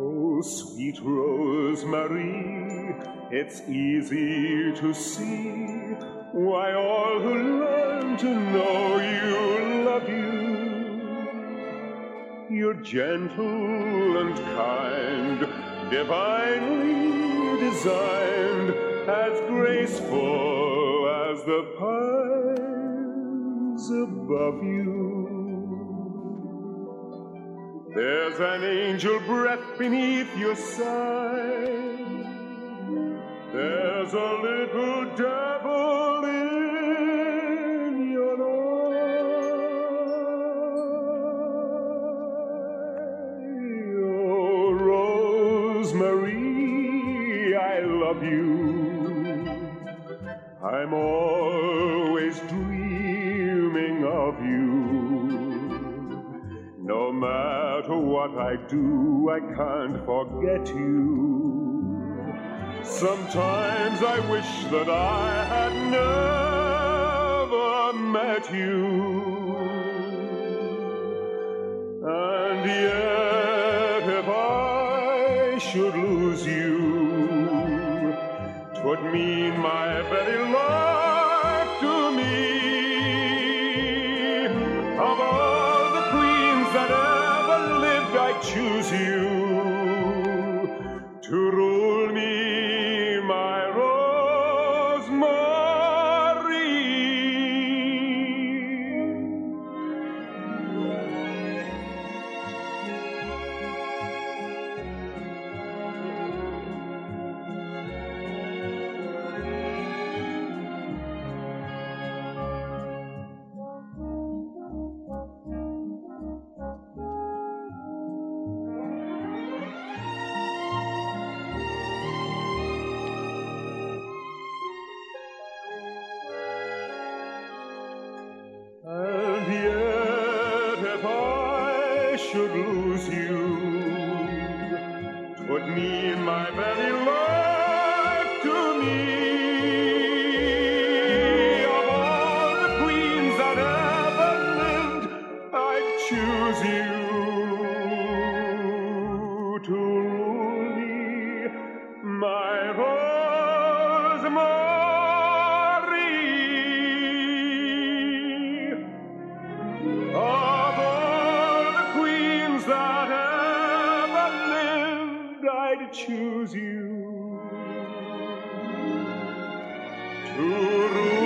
Oh, sweet Rose Marie, it's easy to see why all who learn to know you. You're gentle and kind, divinely designed, as graceful as the pines above you. There's an angel breath beneath your side. There's a little devil Rose Marie, I love you. I'm always dreaming of you. No matter what I do, I can't forget you. Sometimes I wish that I had never met you. Should lose you, twould mean my very life to me. Of all the queens that ever lived, I choose you to should lose you, twould mean my very life to me. Of all the queens that ever lived, I'd choose you to rule me, my Rose Marie. Choose you. To